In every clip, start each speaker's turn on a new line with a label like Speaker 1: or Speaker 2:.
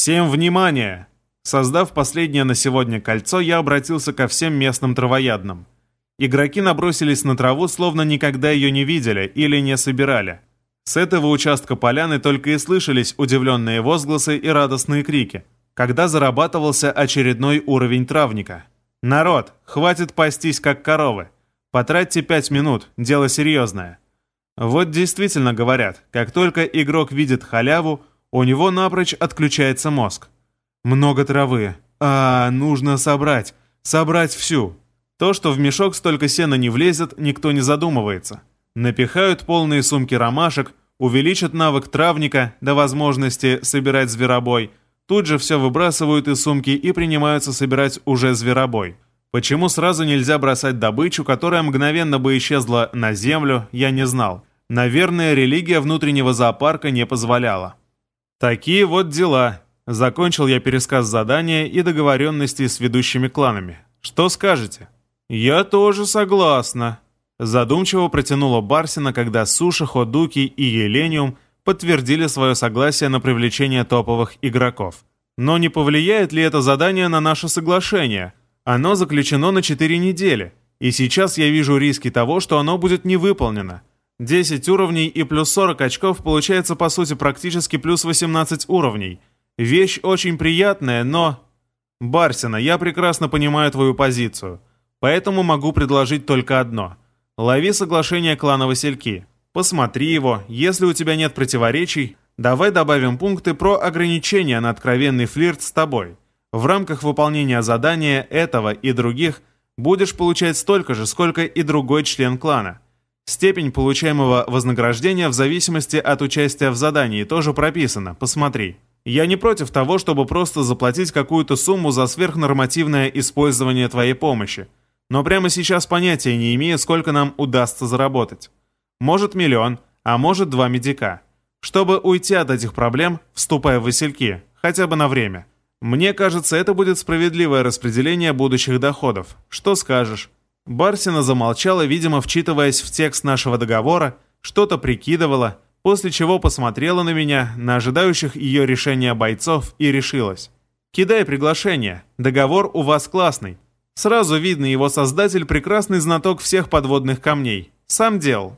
Speaker 1: «Всем внимание!» Создав последнее на сегодня кольцо, я обратился ко всем местным травоядным. Игроки набросились на траву, словно никогда ее не видели или не собирали. С этого участка поляны только и слышались удивленные возгласы и радостные крики, когда зарабатывался очередной уровень травника. «Народ, хватит пастись, как коровы! Потратьте пять минут, дело серьезное!» Вот действительно говорят, как только игрок видит халяву, у него напрочь отключается мозг. Много травы. А, нужно собрать. Собрать всю. То, что в мешок столько сена не влезет, никто не задумывается. Напихают полные сумки ромашек, увеличат навык травника до возможности собирать зверобой, тут же все выбрасывают из сумки и принимаются собирать уже зверобой. Почему сразу нельзя бросать добычу, которая мгновенно бы исчезла на землю, я не знал. Наверное, религия внутреннего зоопарка не позволяла. Такие вот дела. Закончил я пересказ задания и договоренности с ведущими кланами. Что скажете? «Я тоже согласна», — задумчиво протянула Барсина, когда Суша, Ходуки и Елениум подтвердили свое согласие на привлечение топовых игроков. Но не повлияет ли это задание на наше соглашение? Оно заключено на 4 недели, и сейчас я вижу риски того, что оно будет не выполнено. 10 уровней и плюс 40 очков получается по сути практически плюс 18 уровней. Вещь очень приятная, но... Барсина, я прекрасно понимаю твою позицию. Поэтому могу предложить только одно. Лови соглашение клана Васильки. Посмотри его, если у тебя нет противоречий, давай добавим пункты про ограничения на откровенный флирт с тобой. В рамках выполнения задания этого и других будешь получать столько же, сколько и другой член клана. Степень получаемого вознаграждения в зависимости от участия в задании тоже прописана, посмотри. Я не против того, чтобы просто заплатить какую-то сумму за сверхнормативное использование твоей помощи – но прямо сейчас понятия не имею, сколько нам удастся заработать. Может миллион, а может два медика. Чтобы уйти от этих проблем, вступая в васильки, хотя бы на время. Мне кажется, это будет справедливое распределение будущих доходов. Что скажешь? Барсина замолчала, видимо, вчитываясь в текст нашего договора, что-то прикидывала, после чего посмотрела на меня, на ожидающих ее решения бойцов и решилась. «Кидай приглашение. Договор у вас классный. Сразу видно, его создатель прекрасный знаток всех подводных камней. Сам делал.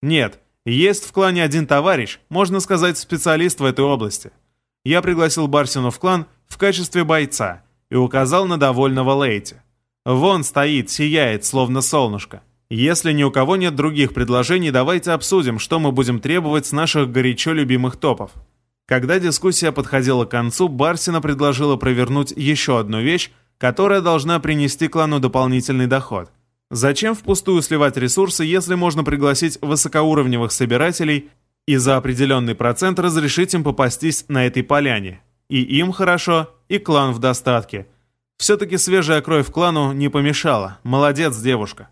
Speaker 1: Нет, есть в клане один товарищ, можно сказать, специалист в этой области. Я пригласил Барсину в клан в качестве бойца и указал на довольного Лейти. Вон стоит, сияет, словно солнышко. Если ни у кого нет других предложений, давайте обсудим, что мы будем требовать с наших горячо любимых топов. Когда дискуссия подходила к концу, Барсина предложила провернуть еще одну вещь, которая должна принести клану дополнительный доход. Зачем впустую сливать ресурсы, если можно пригласить высокоуровневых собирателей и за определенный процент разрешить им попастись на этой поляне? И им хорошо, и клан в достатке. Все-таки свежая кровь клану не помешала. Молодец, девушка.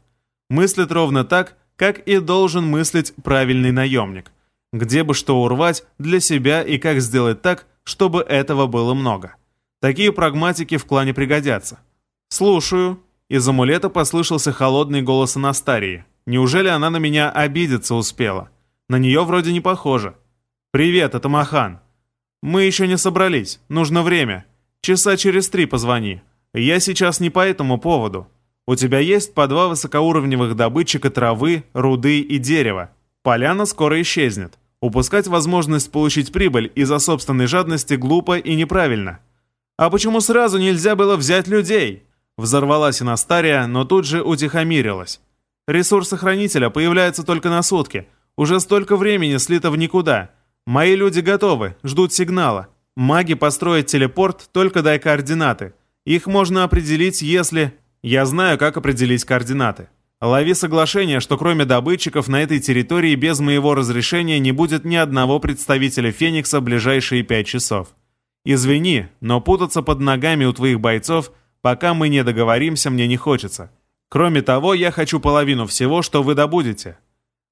Speaker 1: Мыслит ровно так, как и должен мыслить правильный наемник. Где бы что урвать для себя и как сделать так, чтобы этого было много. Такие прагматики в клане пригодятся. «Слушаю». Из амулета послышался холодный голос Анастарии. Неужели она на меня обидеться успела? На нее вроде не похоже. «Привет, это Махан. Мы еще не собрались. Нужно время. Часа через три позвони. Я сейчас не по этому поводу. У тебя есть по два высокоуровневых добытчика травы, руды и дерева. Поляна скоро исчезнет. Упускать возможность получить прибыль из-за собственной жадности глупо и неправильно. «А почему сразу нельзя было взять людей?» Взорвалась Инастария, но тут же утихомирилась. «Ресурсы хранителя появляются только на сутки. Уже столько времени слито в никуда. Мои люди готовы, ждут сигнала. Маги построят телепорт, только дай координаты. Их можно определить, если... Я знаю, как определить координаты. Лови соглашение, что кроме добытчиков на этой территории без моего разрешения не будет ни одного представителя Феникса в ближайшие пять часов. Извини, но путаться под ногами у твоих бойцов, пока мы не договоримся, мне не хочется. Кроме того, я хочу половину всего, что вы добудете.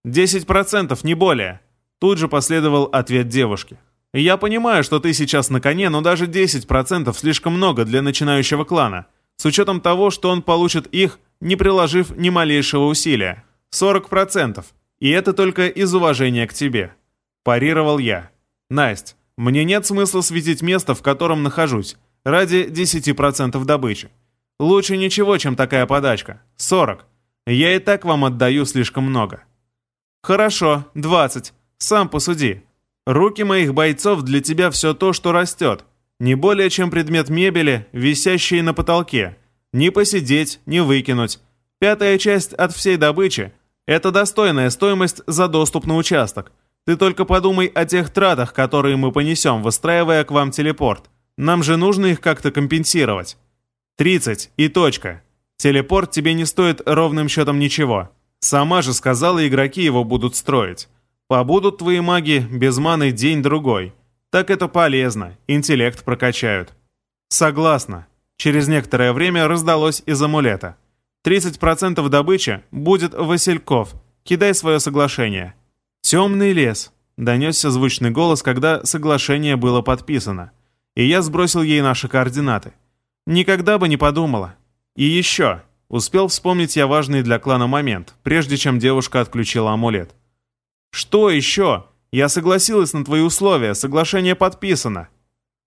Speaker 1: 10%, не более. Тут же последовал ответ девушки. Я понимаю, что ты сейчас на коне, но даже 10% слишком много для начинающего клана, с учетом того, что он получит их, не приложив ни малейшего усилия. 40%. И это только из уважения к тебе. Парировал я. Настя, Мне нет смысла светить место, в котором нахожусь, ради 10% добычи. Лучше ничего, чем такая подачка. 40. Я и так вам отдаю слишком много. Хорошо, 20. Сам посуди. Руки моих бойцов для тебя все то, что растет. Не более чем предмет мебели, висящий на потолке. Не посидеть, не выкинуть. Пятая часть от всей добычи – это достойная стоимость за доступ на участок. Ты только подумай о тех тратах, которые мы понесем, выстраивая к вам телепорт. Нам же нужно их как-то компенсировать. 30 и точка. Телепорт тебе не стоит ровным счетом ничего. Сама же сказала, игроки его будут строить. Побудут твои маги без маны день-другой. Так это полезно, интеллект прокачают. Согласна. Через некоторое время раздалось из амулета. 30% добычи будет Васильков. Кидай свое соглашение. «Темный лес», — донесся звучный голос, когда соглашение было подписано. И я сбросил ей наши координаты. Никогда бы не подумала. И еще. Успел вспомнить я важный для клана момент, прежде чем девушка отключила амулет. «Что еще? Я согласилась на твои условия, соглашение подписано».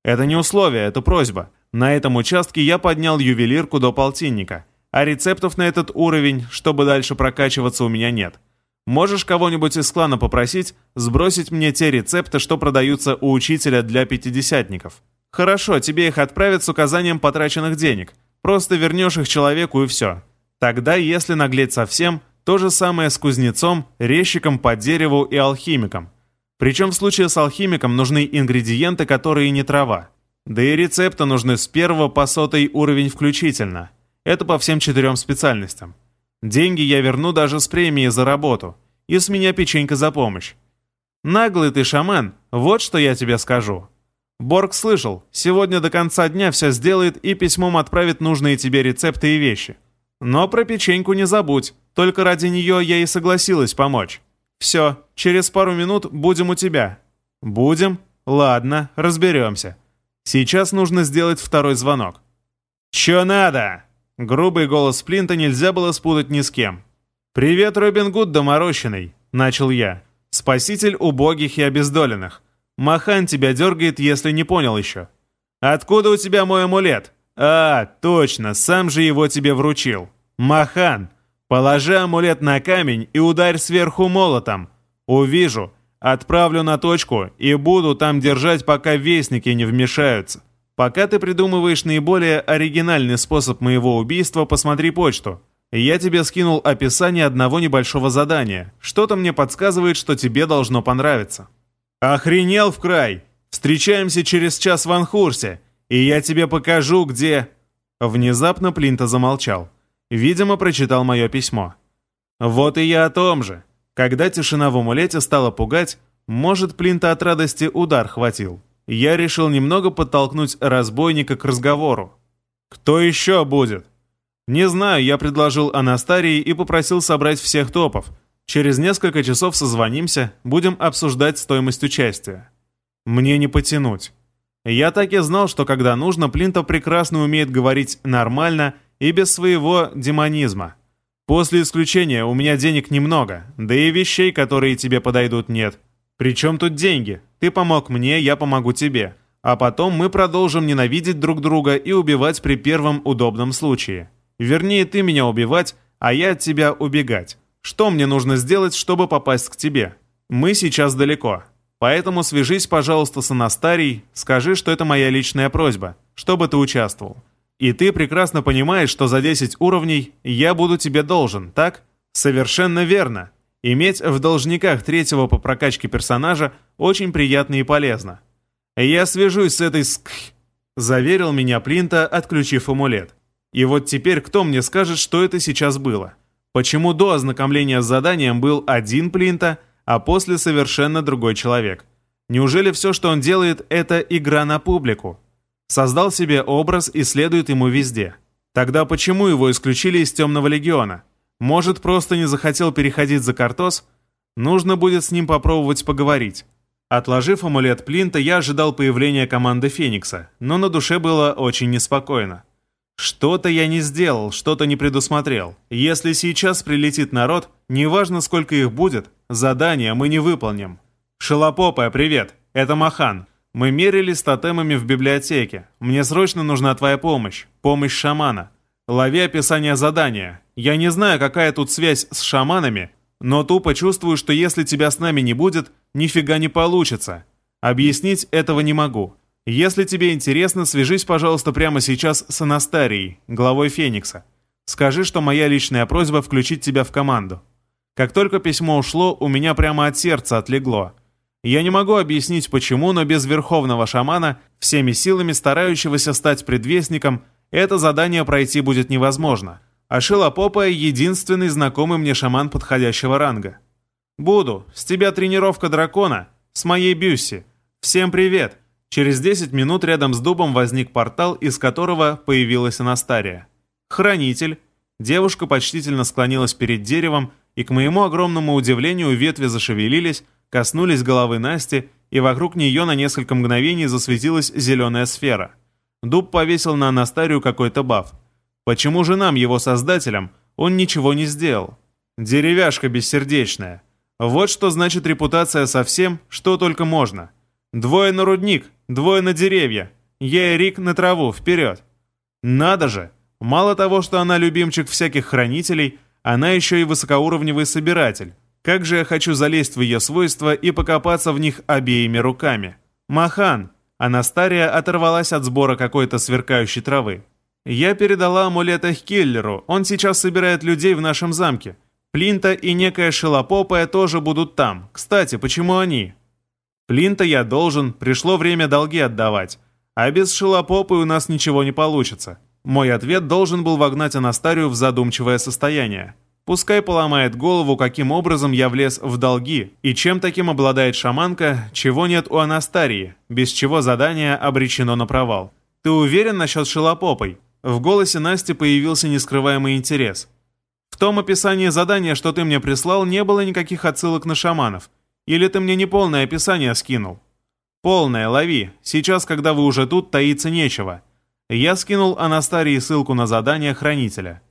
Speaker 1: «Это не условие, это просьба. На этом участке я поднял ювелирку до полтинника, а рецептов на этот уровень, чтобы дальше прокачиваться, у меня нет. Можешь кого-нибудь из клана попросить сбросить мне те рецепты, что продаются у учителя для пятидесятников?» Хорошо, тебе их отправят с указанием потраченных денег. Просто вернешь их человеку и все. Тогда, если наглеть совсем, то же самое с кузнецом, резчиком по дереву и алхимиком. Причем в случае с алхимиком нужны ингредиенты, которые не трава. Да и рецепты нужны с первого по сотый уровень включительно. Это по всем четырем специальностям. Деньги я верну даже с премии за работу. И с меня печенька за помощь. Наглый ты шаман, вот что я тебе скажу. Борг слышал, сегодня до конца дня все сделает и письмом отправит нужные тебе рецепты и вещи. Но про печеньку не забудь, только ради нее я и согласилась помочь. Все, через пару минут будем у тебя. Будем? Ладно, разберемся. Сейчас нужно сделать второй звонок. Че надо? Грубый голос Плинта нельзя было спутать ни с кем. «Привет, Робин Гуд доморощенный», — начал я. «Спаситель убогих и обездоленных. Махан тебя дергает, если не понял еще. Откуда у тебя мой амулет? А, точно, сам же его тебе вручил. Махан, положи амулет на камень и ударь сверху молотом. Увижу, отправлю на точку и буду там держать, пока вестники не вмешаются. Пока ты придумываешь наиболее оригинальный способ моего убийства, посмотри почту. Я тебе скинул описание одного небольшого задания. Что-то мне подсказывает, что тебе должно понравиться. «Охренел в край! Встречаемся через час в Анхурсе, и я тебе покажу, где...» Внезапно Плинта замолчал. Видимо, прочитал мое письмо. Вот и я о том же. Когда тишина в амулете стала пугать, может, Плинта от радости удар хватил. Я решил немного подтолкнуть разбойника к разговору. «Кто еще будет?» «Не знаю, я предложил Анастарии и попросил собрать всех топов, Через несколько часов созвонимся, будем обсуждать стоимость участия. Мне не потянуть. Я так и знал, что когда нужно, Плинта прекрасно умеет говорить нормально и без своего демонизма. После исключения у меня денег немного, да и вещей, которые тебе подойдут, нет. Причем тут деньги? Ты помог мне, я помогу тебе. А потом мы продолжим ненавидеть друг друга и убивать при первом удобном случае. Вернее, ты меня убивать, а я от тебя убегать. Что мне нужно сделать, чтобы попасть к тебе? Мы сейчас далеко. Поэтому свяжись, пожалуйста, с Анастарией, скажи, что это моя личная просьба, чтобы ты участвовал. И ты прекрасно понимаешь, что за 10 уровней я буду тебе должен, так? Совершенно верно. Иметь в должниках третьего по прокачке персонажа очень приятно и полезно. Я свяжусь с этой ск... Заверил меня Плинта, отключив амулет. И вот теперь кто мне скажет, что это сейчас было? Почему до ознакомления с заданием был один Плинта, а после совершенно другой человек? Неужели все, что он делает, это игра на публику? Создал себе образ и следует ему везде. Тогда почему его исключили из Темного Легиона? Может, просто не захотел переходить за Картос? Нужно будет с ним попробовать поговорить. Отложив амулет Плинта, я ожидал появления команды Феникса, но на душе было очень неспокойно. Что-то я не сделал, что-то не предусмотрел. Если сейчас прилетит народ, неважно сколько их будет, задание мы не выполним. Шелопопая, привет, это Махан. Мы мерились тотемами в библиотеке. Мне срочно нужна твоя помощь. Помощь шамана. Лови описание задания. Я не знаю, какая тут связь с шаманами, но тупо чувствую, что если тебя с нами не будет, нифига не получится. Объяснить этого не могу. Если тебе интересно, свяжись, пожалуйста, прямо сейчас с Анастарией, главой Феникса. Скажи, что моя личная просьба включить тебя в команду. Как только письмо ушло, у меня прямо от сердца отлегло. Я не могу объяснить почему, но без верховного шамана, всеми силами старающегося стать предвестником, это задание пройти будет невозможно. А Шилопопа — единственный знакомый мне шаман подходящего ранга. «Буду. С тебя тренировка дракона. С моей Бюсси. Всем привет!» Через 10 минут рядом с дубом возник портал, из которого появилась Анастария. «Хранитель». Девушка почтительно склонилась перед деревом, и, к моему огромному удивлению, ветви зашевелились, коснулись головы Насти, и вокруг нее на несколько мгновений засветилась зеленая сфера. Дуб повесил на Анастарию какой-то баф. Почему же нам, его создателям, он ничего не сделал? Деревяшка бессердечная. Вот что значит репутация со всем, что только можно. Двое на рудник, двое на деревья. Я и Рик на траву, вперед. Надо же! Мало того, что она любимчик всяких хранителей, она еще и высокоуровневый собиратель. Как же я хочу залезть в ее свойства и покопаться в них обеими руками. Махан! Анастария оторвалась от сбора какой-то сверкающей травы. Я передала амулет Эхкиллеру, он сейчас собирает людей в нашем замке. Плинта и некая Шелопопая тоже будут там. Кстати, почему они? Плинта я должен, пришло время долги отдавать. А без шелопопы у нас ничего не получится. Мой ответ должен был вогнать Анастарию в задумчивое состояние. Пускай поломает голову, каким образом я влез в долги, и чем таким обладает шаманка, чего нет у Анастарии, без чего задание обречено на провал. Ты уверен насчет шелопопой? В голосе Насти появился нескрываемый интерес. В том описании задания, что ты мне прислал, не было никаких отсылок на шаманов. Или ты мне не полное описание скинул? Полное, лови. Сейчас, когда вы уже тут, таиться нечего. Я скинул Анастарии ссылку на задание хранителя.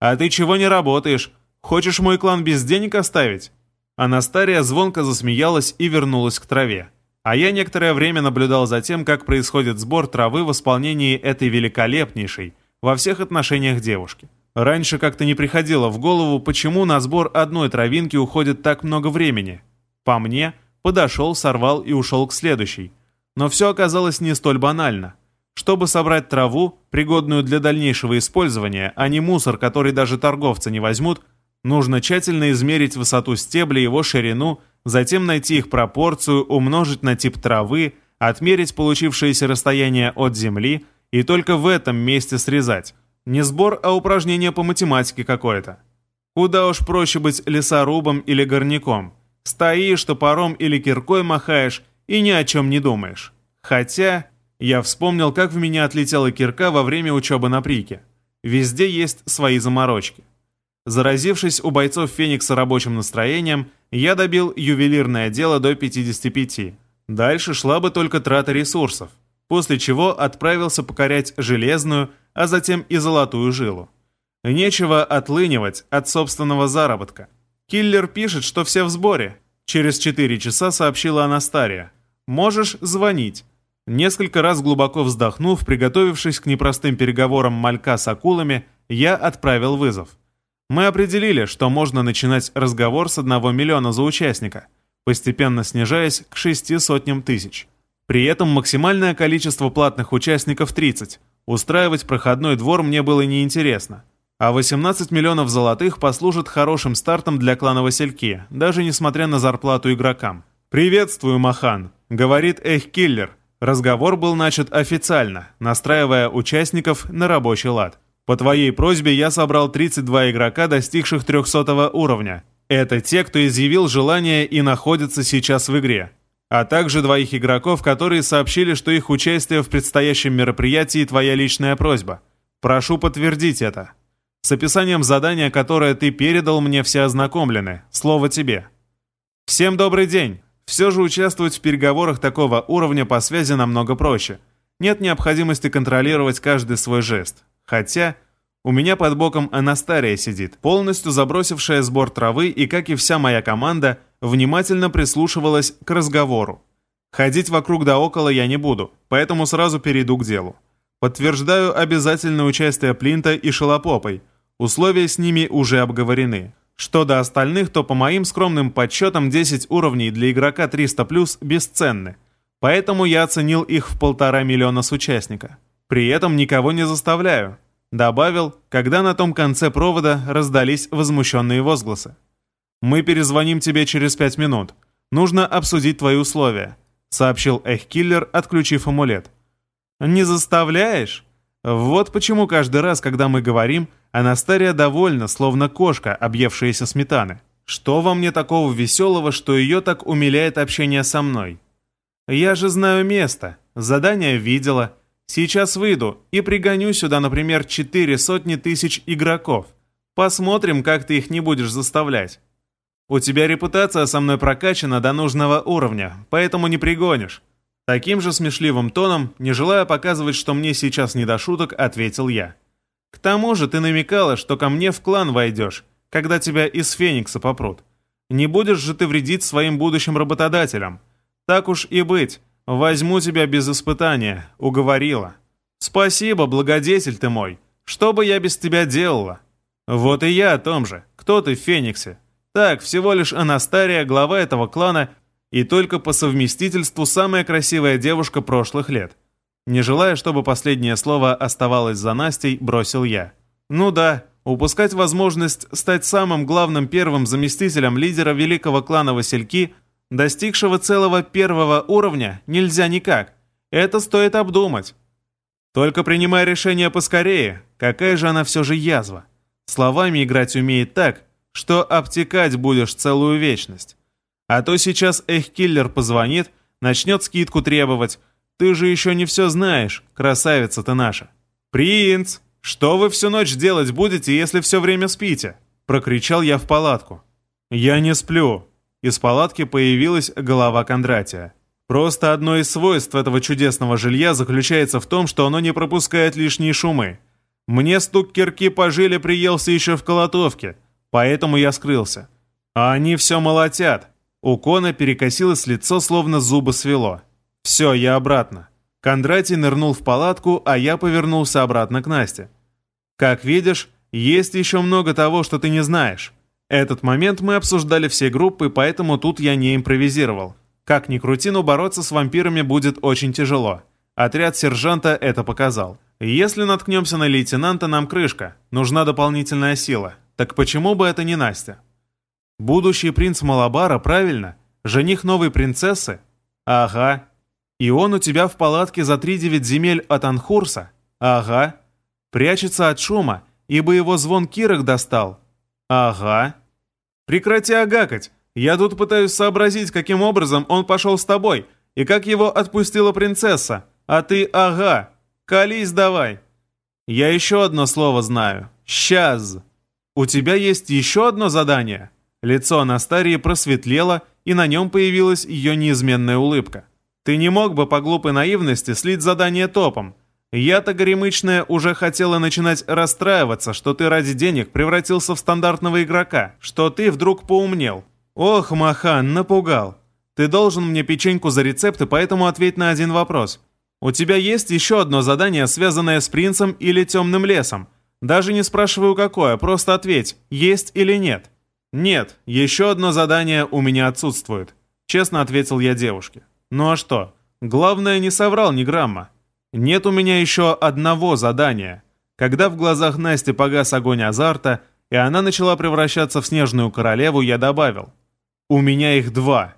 Speaker 1: А ты чего не работаешь? Хочешь мой клан без денег оставить? Анастария звонко засмеялась и вернулась к траве. А я некоторое время наблюдал за тем, как происходит сбор травы в исполнении этой великолепнейшей во всех отношениях девушки. Раньше как-то не приходило в голову, почему на сбор одной травинки уходит так много времени. По мне, подошел, сорвал и ушел к следующей. Но все оказалось не столь банально. Чтобы собрать траву, пригодную для дальнейшего использования, а не мусор, который даже торговцы не возьмут, нужно тщательно измерить высоту стебля, его ширину, затем найти их пропорцию, умножить на тип травы, отмерить получившееся расстояние от земли и только в этом месте срезать. Не сбор, а упражнение по математике какое-то. Куда уж проще быть лесорубом или горняком. Стоишь, топором или киркой махаешь и ни о чем не думаешь. Хотя я вспомнил, как в меня отлетела кирка во время учебы на прике. Везде есть свои заморочки. Заразившись у бойцов Феникса рабочим настроением, я добил ювелирное дело до 55. Дальше шла бы только трата ресурсов, после чего отправился покорять железную, а затем и золотую жилу. Нечего отлынивать от собственного заработка. «Киллер пишет, что все в сборе», — через 4 часа сообщила Анастария. «Можешь звонить». Несколько раз глубоко вздохнув, приготовившись к непростым переговорам малька с акулами, я отправил вызов. Мы определили, что можно начинать разговор с одного миллиона за участника, постепенно снижаясь к шести сотням тысяч. При этом максимальное количество платных участников 30. Устраивать проходной двор мне было неинтересно. А 18 миллионов золотых послужат хорошим стартом для клана Васильки, даже несмотря на зарплату игрокам. «Приветствую, Махан», — говорит Эхкиллер. Разговор был начат официально, настраивая участников на рабочий лад. По твоей просьбе я собрал 32 игрока, достигших 300 уровня. Это те, кто изъявил желание и находится сейчас в игре. А также двоих игроков, которые сообщили, что их участие в предстоящем мероприятии – твоя личная просьба. Прошу подтвердить это. С описанием задания, которое ты передал, мне все ознакомлены. Слово тебе. Всем добрый день. Все же участвовать в переговорах такого уровня по связи намного проще. Нет необходимости контролировать каждый свой жест. Хотя у меня под боком Анастария сидит, полностью забросившая сбор травы и, как и вся моя команда, внимательно прислушивалась к разговору. Ходить вокруг да около я не буду, поэтому сразу перейду к делу. Подтверждаю обязательное участие Плинта и Шелопопой. Условия с ними уже обговорены. Что до остальных, то по моим скромным подсчетам 10 уровней для игрока 300+, бесценны. Поэтому я оценил их в полтора миллиона с участника. При этом никого не заставляю. Добавил, когда на том конце провода раздались возмущенные возгласы. «Мы перезвоним тебе через пять минут. Нужно обсудить твои условия», — сообщил Эхкиллер, отключив амулет. «Не заставляешь?» Вот почему каждый раз, когда мы говорим, Анастария довольна, словно кошка, объевшаяся сметаны. Что во мне такого веселого, что ее так умиляет общение со мной? Я же знаю место, задание видела, Сейчас выйду и пригоню сюда, например, четыре сотни тысяч игроков. Посмотрим, как ты их не будешь заставлять. У тебя репутация со мной прокачана до нужного уровня, поэтому не пригонишь. Таким же смешливым тоном, не желая показывать, что мне сейчас не до шуток, ответил я. К тому же ты намекала, что ко мне в клан войдешь, когда тебя из Феникса попрут. Не будешь же ты вредить своим будущим работодателям. Так уж и быть, «Возьму тебя без испытания», — уговорила. «Спасибо, благодетель ты мой. Что бы я без тебя делала?» «Вот и я о том же. Кто ты в Фениксе?» «Так, всего лишь Анастария, глава этого клана, и только по совместительству самая красивая девушка прошлых лет». Не желая, чтобы последнее слово оставалось за Настей, бросил я. «Ну да, упускать возможность стать самым главным первым заместителем лидера великого клана Васильки — достигшего целого первого уровня, нельзя никак. Это стоит обдумать. Только принимай решение поскорее, какая же она все же язва. Словами играть умеет так, что обтекать будешь целую вечность. А то сейчас Эхкиллер позвонит, начнет скидку требовать. Ты же еще не все знаешь, красавица ты наша. «Принц, что вы всю ночь делать будете, если все время спите?» Прокричал я в палатку. «Я не сплю», из палатки появилась голова Кондратия. Просто одно из свойств этого чудесного жилья заключается в том, что оно не пропускает лишние шумы. Мне стук кирки по жиле приелся еще в колотовке, поэтому я скрылся. А они все молотят. У Кона перекосилось лицо, словно зубы свело. Все, я обратно. Кондратий нырнул в палатку, а я повернулся обратно к Насте. Как видишь, есть еще много того, что ты не знаешь. Этот момент мы обсуждали все группы, поэтому тут я не импровизировал. Как ни крути, но бороться с вампирами будет очень тяжело. Отряд сержанта это показал. Если наткнемся на лейтенанта, нам крышка. Нужна дополнительная сила. Так почему бы это не Настя? Будущий принц Малабара, правильно? Жених новой принцессы? Ага. И он у тебя в палатке за три девять земель от Анхурса? Ага. Прячется от шума, ибо его звон Кирок достал. Ага. Прекрати агакать. Я тут пытаюсь сообразить, каким образом он пошел с тобой, и как его отпустила принцесса. А ты ага. Колись давай. Я еще одно слово знаю. Сейчас. У тебя есть еще одно задание? Лицо Анастарии просветлело, и на нем появилась ее неизменная улыбка. Ты не мог бы по глупой наивности слить задание топом, я-то, горемычная, уже хотела начинать расстраиваться, что ты ради денег превратился в стандартного игрока, что ты вдруг поумнел. Ох, Махан, напугал. Ты должен мне печеньку за рецепты, поэтому ответь на один вопрос. У тебя есть еще одно задание, связанное с принцем или темным лесом? Даже не спрашиваю какое, просто ответь, есть или нет. Нет, еще одно задание у меня отсутствует. Честно ответил я девушке. Ну а что? Главное, не соврал ни грамма. Нет у меня еще одного задания. Когда в глазах Насти погас огонь азарта, и она начала превращаться в снежную королеву, я добавил. У меня их два.